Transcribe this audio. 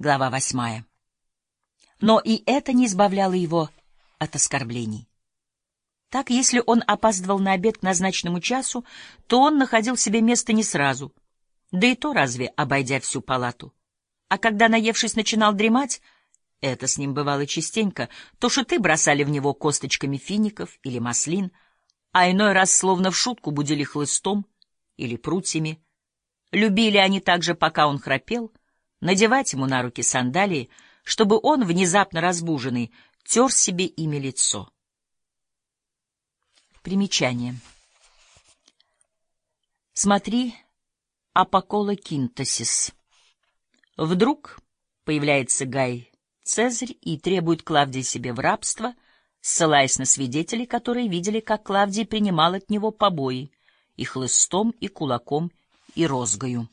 Глава восьмая. Но и это не избавляло его от оскорблений. Так, если он опаздывал на обед к назначенному часу, то он находил себе место не сразу, да и то разве, обойдя всю палату. А когда, наевшись, начинал дремать, это с ним бывало частенько, то шуты бросали в него косточками фиников или маслин, а иной раз словно в шутку будили хлыстом или прутьями. Любили они также, пока он храпел, надевать ему на руки сандалии, чтобы он, внезапно разбуженный, тер себе ими лицо. Примечание. Смотри Апокола Кинтосис. Вдруг появляется Гай Цезарь и требует Клавдии себе в рабство, ссылаясь на свидетелей, которые видели, как Клавдий принимал от него побои и хлыстом, и кулаком, и розгою.